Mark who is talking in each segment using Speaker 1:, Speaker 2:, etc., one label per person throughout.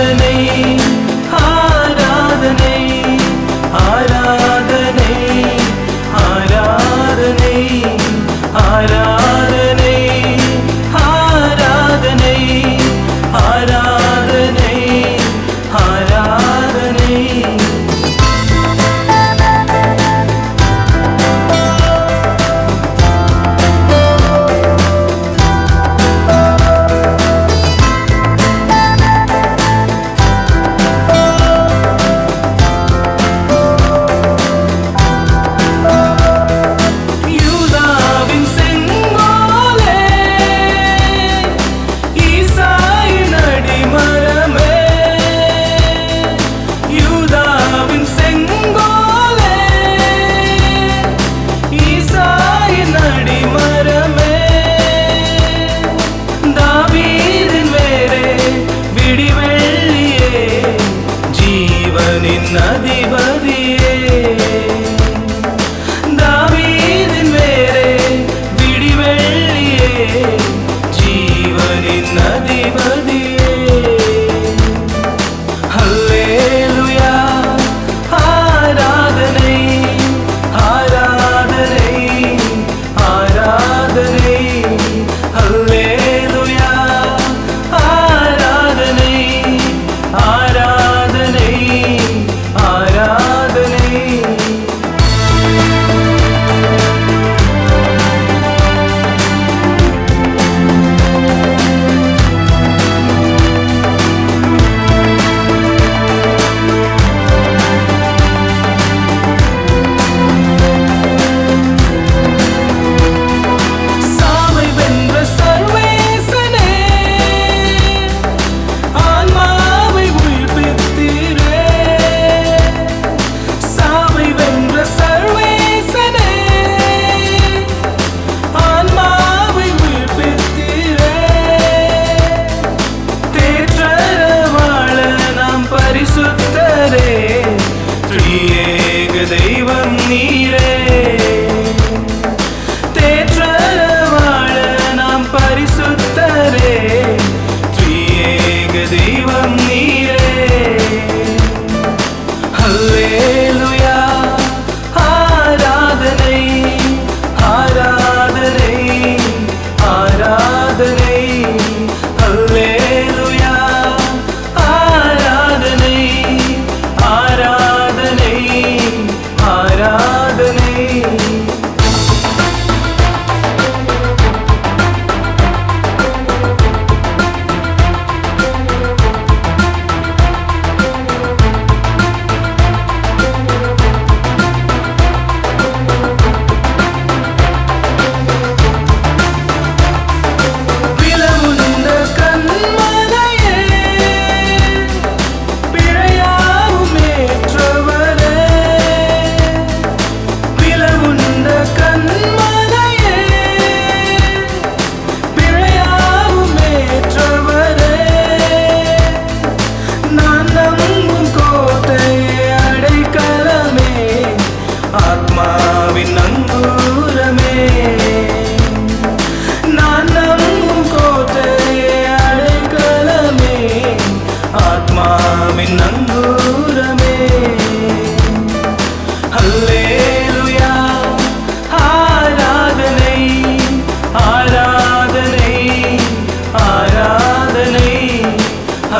Speaker 1: the name நதிவர்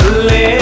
Speaker 1: Valley.